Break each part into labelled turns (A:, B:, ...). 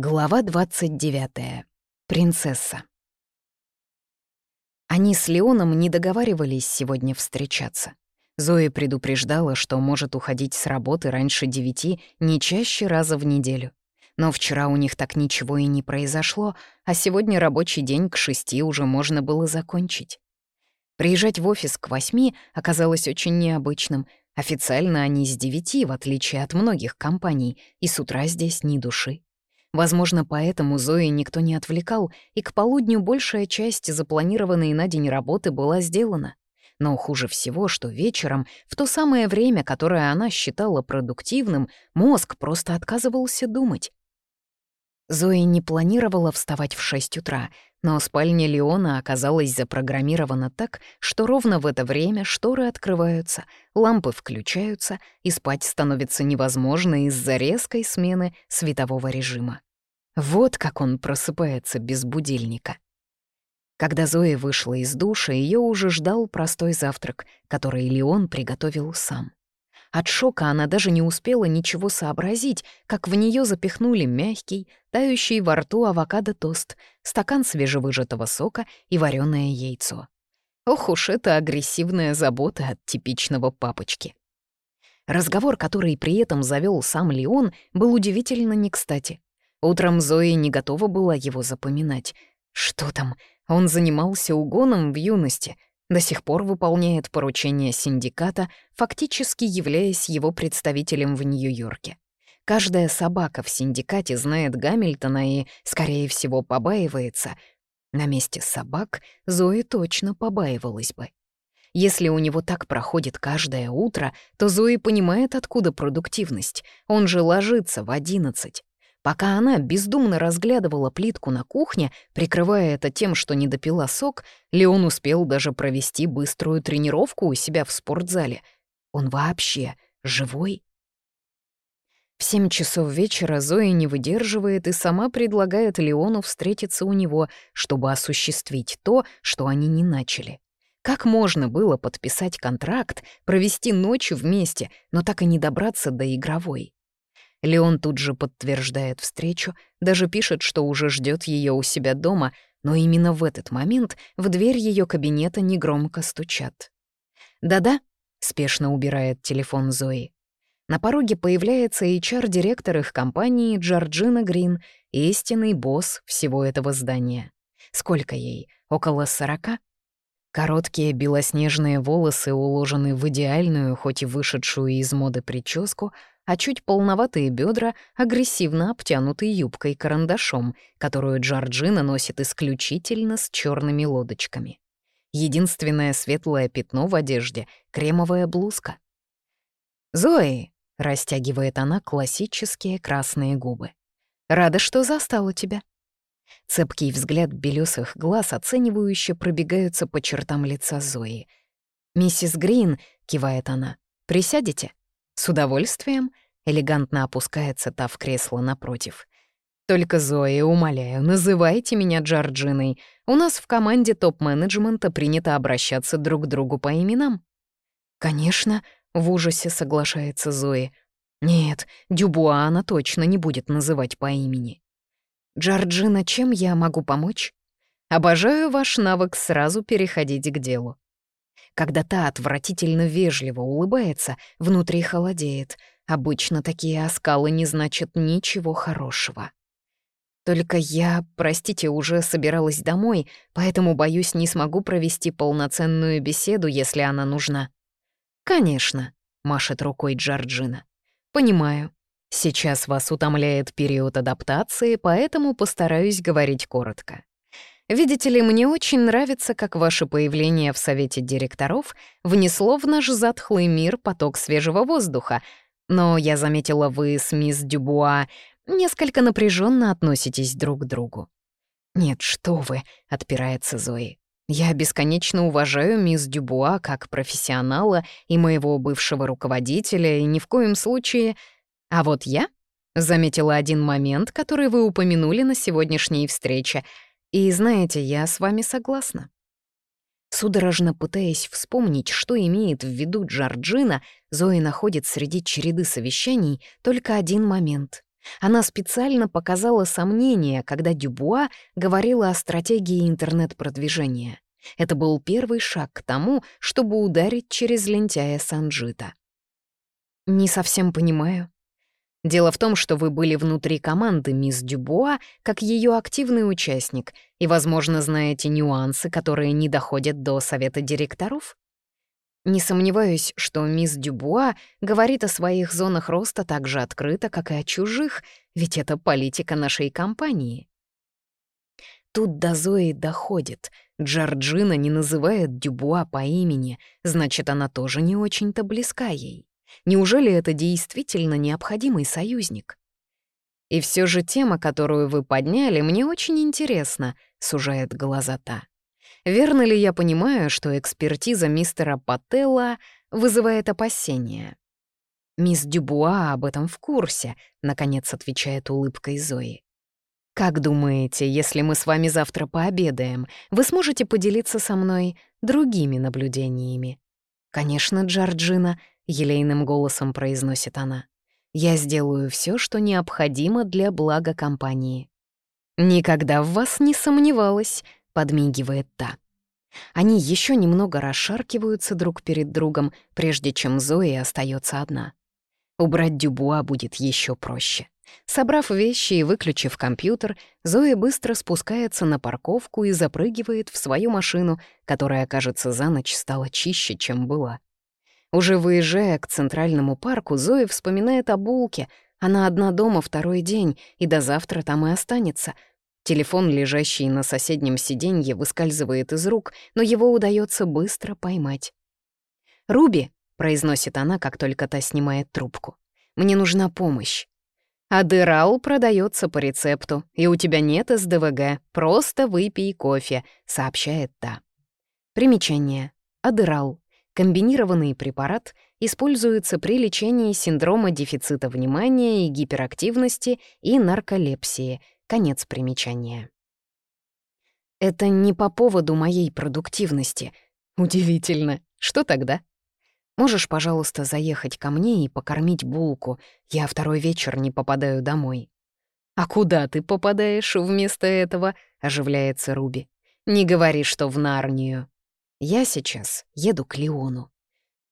A: Глава 29. Принцесса. Они с Леоном не договаривались сегодня встречаться. Зоя предупреждала, что может уходить с работы раньше девяти не чаще раза в неделю. Но вчера у них так ничего и не произошло, а сегодня рабочий день к шести уже можно было закончить. Приезжать в офис к восьми оказалось очень необычным. Официально они с девяти, в отличие от многих компаний, и с утра здесь ни души. Возможно, поэтому Зои никто не отвлекал, и к полудню большая часть запланированной на день работы была сделана. Но хуже всего, что вечером, в то самое время, которое она считала продуктивным, мозг просто отказывался думать. Зои не планировала вставать в 6 утра, но спальня Леона оказалась запрограммирована так, что ровно в это время шторы открываются, лампы включаются, и спать становится невозможно из-за резкой смены светового режима. Вот как он просыпается без будильника. Когда Зоя вышла из душа, ее уже ждал простой завтрак, который Леон приготовил сам. От шока она даже не успела ничего сообразить, как в нее запихнули мягкий, тающий во рту авокадо-тост, стакан свежевыжатого сока и вареное яйцо. Ох уж это агрессивная забота от типичного папочки. Разговор, который при этом завел сам Леон, был удивительно не кстати. Утром Зои не готова была его запоминать. Что там? Он занимался угоном в юности — до сих пор выполняет поручения синдиката, фактически являясь его представителем в Нью-Йорке. Каждая собака в синдикате знает Гамильтона и, скорее всего, побаивается. На месте собак Зои точно побаивалась бы. Если у него так проходит каждое утро, то Зои понимает, откуда продуктивность. Он же ложится в одиннадцать. Пока она бездумно разглядывала плитку на кухне, прикрывая это тем, что не допила сок, Леон успел даже провести быструю тренировку у себя в спортзале. Он вообще живой? В семь часов вечера Зоя не выдерживает и сама предлагает Леону встретиться у него, чтобы осуществить то, что они не начали. Как можно было подписать контракт, провести ночь вместе, но так и не добраться до игровой? Леон тут же подтверждает встречу, даже пишет, что уже ждет ее у себя дома, но именно в этот момент в дверь ее кабинета негромко стучат. «Да-да», — спешно убирает телефон Зои. На пороге появляется HR-директор их компании Джорджина Грин, истинный босс всего этого здания. Сколько ей? Около сорока? Короткие белоснежные волосы уложены в идеальную, хоть и вышедшую из моды прическу, а чуть полноватые бедра агрессивно обтянуты юбкой-карандашом, которую Джорджина носит исключительно с черными лодочками. Единственное светлое пятно в одежде — кремовая блузка. «Зои!» — растягивает она классические красные губы. «Рада, что застала тебя». Цепкий взгляд белесых глаз оценивающе пробегаются по чертам лица Зои. «Миссис Грин», — кивает она, — «присядете?» «С удовольствием», — элегантно опускается та в кресло напротив. «Только, Зои, умоляю, называйте меня Джорджиной. У нас в команде топ-менеджмента принято обращаться друг к другу по именам». «Конечно», — в ужасе соглашается Зои. «Нет, Дюбуа она точно не будет называть по имени». «Джорджина, чем я могу помочь?» «Обожаю ваш навык сразу переходить к делу. Когда та отвратительно вежливо улыбается, внутри холодеет. Обычно такие оскалы не значат ничего хорошего. Только я, простите, уже собиралась домой, поэтому, боюсь, не смогу провести полноценную беседу, если она нужна. «Конечно», — машет рукой Джорджина. «Понимаю. Сейчас вас утомляет период адаптации, поэтому постараюсь говорить коротко. Видите ли, мне очень нравится, как ваше появление в совете директоров внесло в наш затхлый мир поток свежего воздуха. Но я заметила, вы с мисс Дюбуа несколько напряженно относитесь друг к другу. «Нет, что вы», — отпирается Зои. «Я бесконечно уважаю мисс Дюбуа как профессионала и моего бывшего руководителя, и ни в коем случае... А вот я...» — заметила один момент, который вы упомянули на сегодняшней встрече — и знаете, я с вами согласна. Судорожно пытаясь вспомнить, что имеет в виду Джорджина, Зои находит среди череды совещаний только один момент Она специально показала сомнения, когда Дюбуа говорила о стратегии интернет-продвижения. Это был первый шаг к тому, чтобы ударить через лентяя Санджита. «Не совсем понимаю», Дело в том, что вы были внутри команды мисс Дюбуа как ее активный участник и, возможно, знаете нюансы, которые не доходят до совета директоров? Не сомневаюсь, что мисс Дюбуа говорит о своих зонах роста так же открыто, как и о чужих, ведь это политика нашей компании. Тут до Зои доходит. Джорджина не называет Дюбуа по имени, значит, она тоже не очень-то близка ей. Неужели это действительно необходимый союзник? И все же тема, которую вы подняли, мне очень интересна, сужает глаза та. Верно ли я понимаю, что экспертиза мистера Пателла вызывает опасения? Мисс Дюбуа об этом в курсе, наконец отвечает улыбкой Зои. Как думаете, если мы с вами завтра пообедаем, вы сможете поделиться со мной другими наблюдениями? Конечно, Джорджина, елейным голосом произносит она. «Я сделаю все, что необходимо для блага компании». «Никогда в вас не сомневалась», — подмигивает та. Они еще немного расшаркиваются друг перед другом, прежде чем Зои остается одна. Убрать Дюбуа будет еще проще. Собрав вещи и выключив компьютер, Зоя быстро спускается на парковку и запрыгивает в свою машину, которая, кажется, за ночь стала чище, чем была. Уже выезжая к центральному парку, Зоя вспоминает о булке. Она одна дома второй день, и до завтра там и останется. Телефон, лежащий на соседнем сиденье, выскальзывает из рук, но его удается быстро поймать. «Руби», — произносит она, как только та снимает трубку, — «мне нужна помощь». «Адерал продается по рецепту, и у тебя нет СДВГ, просто выпей кофе», — сообщает та. Примечание. Адерал Комбинированный препарат используется при лечении синдрома дефицита внимания и гиперактивности и нарколепсии. Конец примечания. Это не по поводу моей продуктивности. Удивительно. Что тогда? Можешь, пожалуйста, заехать ко мне и покормить булку? Я второй вечер не попадаю домой. «А куда ты попадаешь вместо этого?» — оживляется Руби. «Не говори, что в Нарнию». Я сейчас еду к Леону.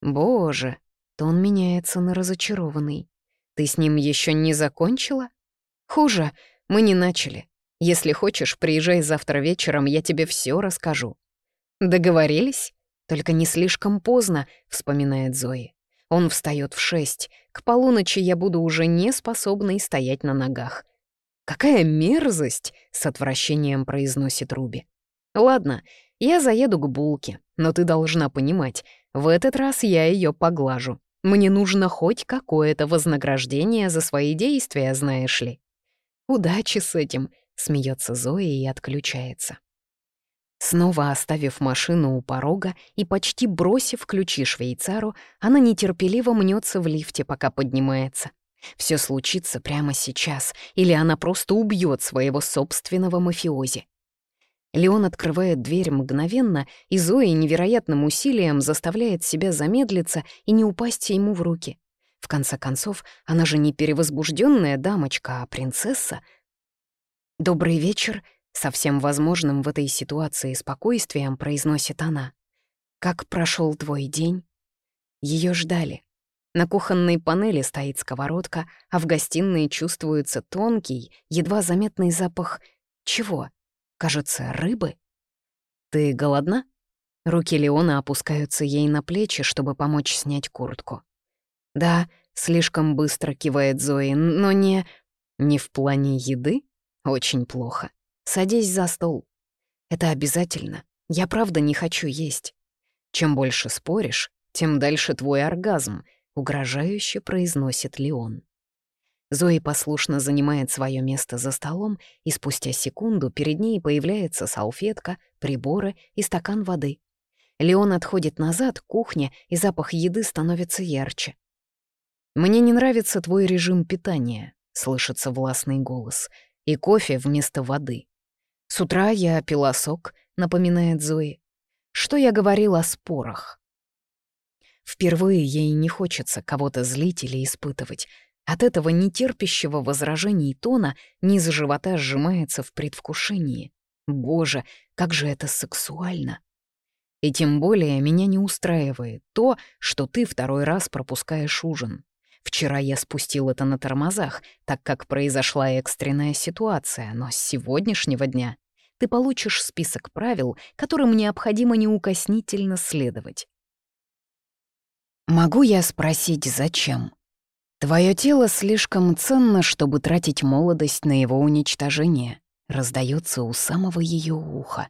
A: Боже, то он меняется на разочарованный. Ты с ним еще не закончила? Хуже, мы не начали. Если хочешь, приезжай завтра вечером, я тебе все расскажу. Договорились? Только не слишком поздно, вспоминает Зои. Он встает в шесть. К полуночи я буду уже не способной стоять на ногах. «Какая мерзость!» — с отвращением произносит Руби. «Ладно, я заеду к булке, но ты должна понимать, в этот раз я ее поглажу. Мне нужно хоть какое-то вознаграждение за свои действия, знаешь ли. Удачи с этим, смеется Зоя и отключается. Снова оставив машину у порога и почти бросив ключи швейцару, она нетерпеливо мнется в лифте, пока поднимается. Все случится прямо сейчас, или она просто убьет своего собственного мафиози. Леон открывает дверь мгновенно, и Зои невероятным усилием заставляет себя замедлиться и не упасть ему в руки. В конце концов, она же не перевозбужденная дамочка, а принцесса. «Добрый вечер», — совсем возможным в этой ситуации спокойствием произносит она. «Как прошел твой день?» Ее ждали. На кухонной панели стоит сковородка, а в гостиной чувствуется тонкий, едва заметный запах... Чего? Кажется, рыбы. «Ты голодна?» Руки Леона опускаются ей на плечи, чтобы помочь снять куртку. «Да», — слишком быстро кивает Зои, «но не...» «Не в плане еды? Очень плохо. Садись за стол. Это обязательно. Я правда не хочу есть. Чем больше споришь, тем дальше твой оргазм», — угрожающе произносит Леон. Зои послушно занимает свое место за столом, и спустя секунду перед ней появляется салфетка, приборы и стакан воды. Леон отходит назад к кухне, и запах еды становится ярче. «Мне не нравится твой режим питания», — слышится властный голос, «и кофе вместо воды. С утра я пила сок», — напоминает Зои. «Что я говорил о спорах?» Впервые ей не хочется кого-то злить или испытывать — От этого нетерпящего возражений тона низ живота сжимается в предвкушении. Боже, как же это сексуально! И тем более меня не устраивает то, что ты второй раз пропускаешь ужин. Вчера я спустил это на тормозах, так как произошла экстренная ситуация, но с сегодняшнего дня ты получишь список правил, которым необходимо неукоснительно следовать. Могу я спросить, зачем? Твое тело слишком ценно, чтобы тратить молодость на его уничтожение, раздается у самого ее уха.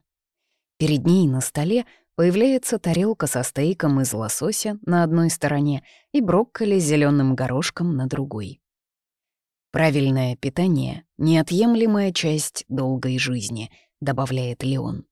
A: Перед ней на столе появляется тарелка со стейком из лосося на одной стороне и брокколи с зеленым горошком на другой. Правильное питание — неотъемлемая часть долгой жизни, добавляет Леон.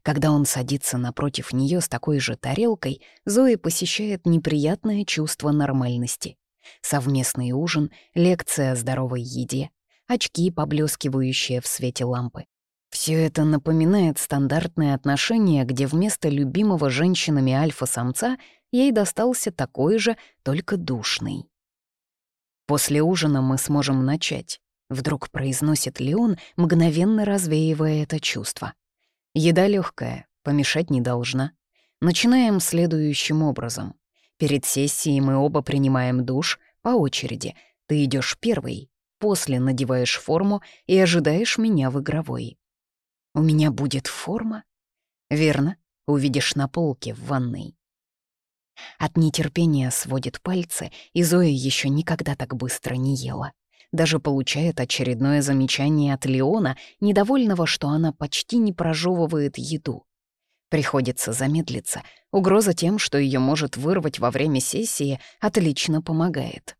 A: Когда он садится напротив нее с такой же тарелкой, Зои посещает неприятное чувство нормальности. Совместный ужин, лекция о здоровой еде, очки, поблескивающие в свете лампы. Все это напоминает стандартные отношения, где вместо любимого женщинами альфа-самца ей достался такой же, только душный. «После ужина мы сможем начать», — вдруг произносит Леон, мгновенно развеивая это чувство. «Еда легкая, помешать не должна. Начинаем следующим образом. Перед сессией мы оба принимаем душ по очереди. Ты идешь первый, после надеваешь форму и ожидаешь меня в игровой. У меня будет форма? Верно, увидишь на полке в ванной. От нетерпения сводит пальцы, и Зоя еще никогда так быстро не ела. Даже получает очередное замечание от Леона, недовольного, что она почти не прожевывает еду. Приходится замедлиться. Угроза тем, что ее может вырвать во время сессии, отлично помогает.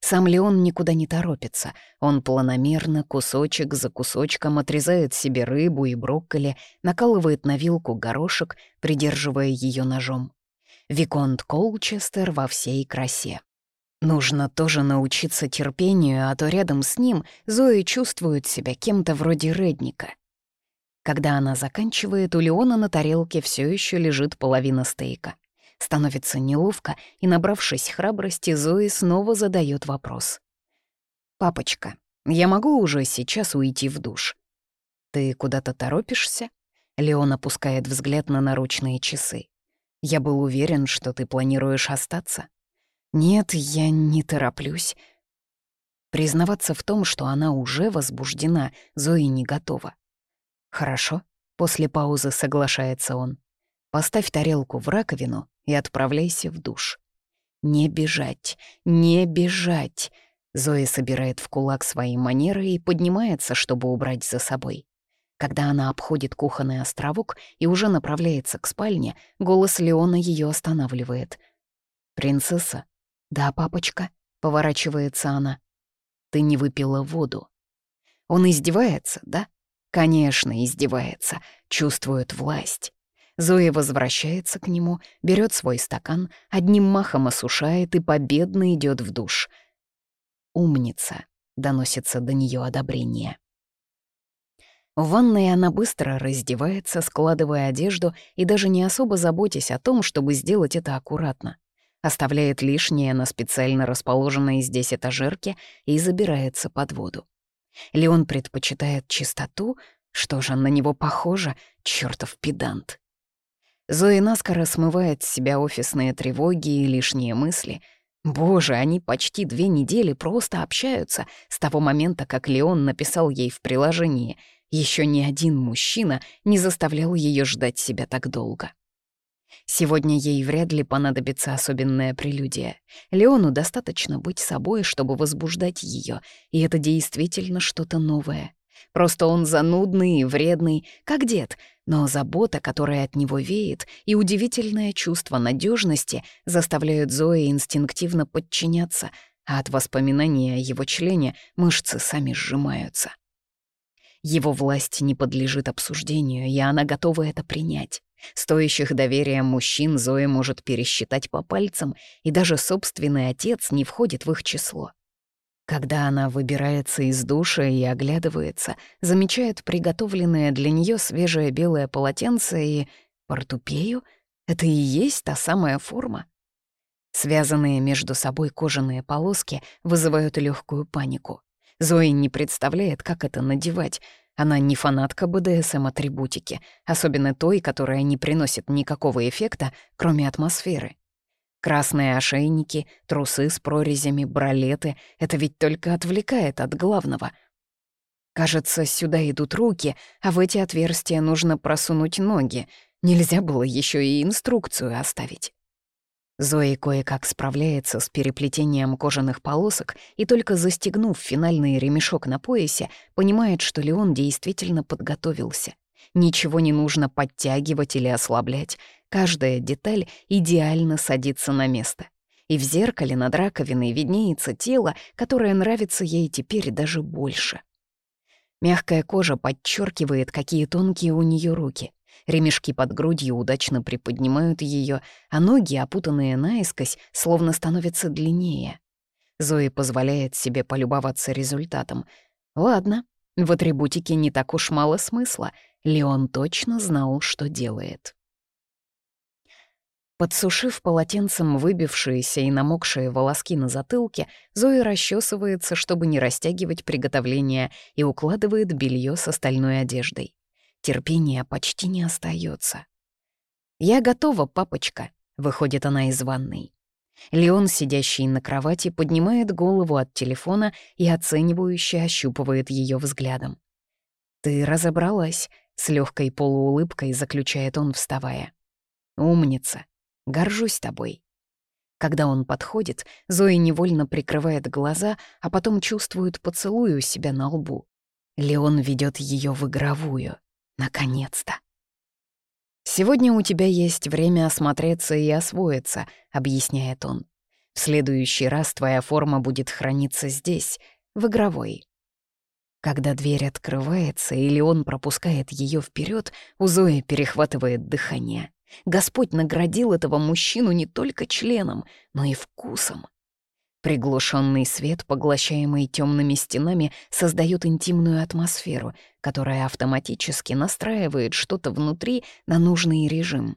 A: Сам Леон никуда не торопится. Он планомерно, кусочек за кусочком отрезает себе рыбу и брокколи, накалывает на вилку горошек, придерживая ее ножом. Виконт Колчестер во всей красе. Нужно тоже научиться терпению, а то рядом с ним Зои чувствует себя кем-то вроде Редника. Когда она заканчивает, у Леона на тарелке все еще лежит половина стейка. Становится неловко, и, набравшись храбрости, Зои снова задает вопрос. «Папочка, я могу уже сейчас уйти в душ?» «Ты куда-то торопишься?» Леон опускает взгляд на наручные часы. «Я был уверен, что ты планируешь остаться». «Нет, я не тороплюсь». Признаваться в том, что она уже возбуждена, Зои не готова. «Хорошо», — после паузы соглашается он. «Поставь тарелку в раковину и отправляйся в душ. Не бежать, не бежать. Зоя собирает в кулак свои манеры и поднимается, чтобы убрать за собой. Когда она обходит кухонный островок и уже направляется к спальне, голос Леона ее останавливает. «Принцесса?» «Да, папочка», — поворачивается она. «Ты не выпила воду». Он издевается, да? Конечно, издевается, чувствует власть. Зоя возвращается к нему, берет свой стакан, одним махом осушает и победно идет в душ. «Умница», — доносится до нее одобрение. В ванной она быстро раздевается, складывая одежду и даже не особо заботясь о том, чтобы сделать это аккуратно. Оставляет лишнее на специально расположенной здесь этажерке и забирается под воду. Леон предпочитает чистоту, что же на него похоже, чертов педант. Зои наскоро смывает с себя офисные тревоги и лишние мысли. Боже, они почти две недели просто общаются с того момента, как Леон написал ей в приложении. Еще ни один мужчина не заставлял ее ждать себя так долго. Сегодня ей вряд ли понадобится особенная прелюдия. Леону достаточно быть собой, чтобы возбуждать ее, и это действительно что-то новое. Просто он занудный и вредный, как дед, но забота, которая от него веет, и удивительное чувство надежности заставляют Зои инстинктивно подчиняться, а от воспоминания о его члене мышцы сами сжимаются. Его власть не подлежит обсуждению, и она готова это принять. Стоящих доверия мужчин Зоя может пересчитать по пальцам, и даже собственный отец не входит в их число. Когда она выбирается из душа и оглядывается, замечает приготовленное для нее свежее белое полотенце и... Портупею? Это и есть та самая форма? Связанные между собой кожаные полоски вызывают легкую панику. Зои не представляет, как это надевать. Она не фанатка БДСМ-атрибутики, особенно той, которая не приносит никакого эффекта, кроме атмосферы. Красные ошейники, трусы с прорезями, бралеты — это ведь только отвлекает от главного. Кажется, сюда идут руки, а в эти отверстия нужно просунуть ноги. Нельзя было еще и инструкцию оставить. Зои кое-как справляется с переплетением кожаных полосок и только застегнув финальный ремешок на поясе, понимает, что Леон действительно подготовился. Ничего не нужно подтягивать или ослаблять. Каждая деталь идеально садится на место. И в зеркале над раковиной виднеется тело, которое нравится ей теперь даже больше. Мягкая кожа подчеркивает, какие тонкие у нее руки. Ремешки под грудью удачно приподнимают ее, а ноги, опутанные наискось, словно становятся длиннее. Зои позволяет себе полюбоваться результатом. Ладно, в атрибутике не так уж мало смысла. Леон точно знал, что делает. Подсушив полотенцем выбившиеся и намокшие волоски на затылке, Зоя расчесывается, чтобы не растягивать приготовление, и укладывает белье с остальной одеждой. Терпения почти не остается. «Я готова, папочка», — выходит она из ванной. Леон, сидящий на кровати, поднимает голову от телефона и оценивающе ощупывает ее взглядом. «Ты разобралась», — с легкой полуулыбкой заключает он, вставая. «Умница. Горжусь тобой». Когда он подходит, Зои невольно прикрывает глаза, а потом чувствует поцелуй у себя на лбу. Леон ведет ее в игровую. Наконец-то. «Сегодня у тебя есть время осмотреться и освоиться», — объясняет он. «В следующий раз твоя форма будет храниться здесь, в игровой». Когда дверь открывается или он пропускает ее вперед, у Зои перехватывает дыхание. Господь наградил этого мужчину не только членом, но и вкусом. Приглушенный свет, поглощаемый темными стенами, создает интимную атмосферу, которая автоматически настраивает что-то внутри на нужный режим.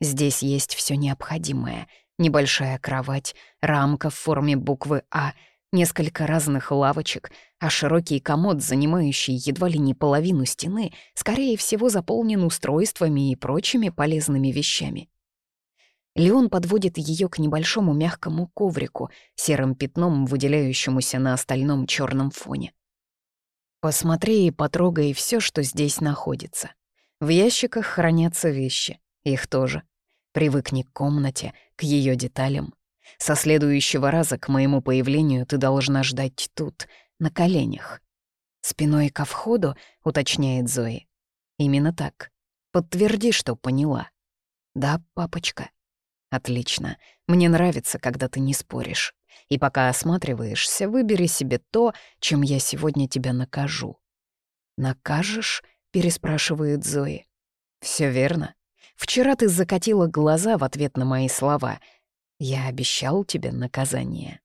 A: Здесь есть все необходимое. Небольшая кровать, рамка в форме буквы «А», несколько разных лавочек, а широкий комод, занимающий едва ли не половину стены, скорее всего, заполнен устройствами и прочими полезными вещами. Леон подводит ее к небольшому мягкому коврику, серым пятном, выделяющемуся на остальном черном фоне. Посмотри и потрогай все, что здесь находится. В ящиках хранятся вещи, их тоже. Привыкни к комнате, к ее деталям. Со следующего раза к моему появлению ты должна ждать тут, на коленях. Спиной ко входу, уточняет Зои. Именно так. Подтверди, что поняла. Да, папочка. Отлично. Мне нравится, когда ты не споришь. И пока осматриваешься, выбери себе то, чем я сегодня тебя накажу. «Накажешь?» — переспрашивает Зои. Все верно. Вчера ты закатила глаза в ответ на мои слова. Я обещал тебе наказание».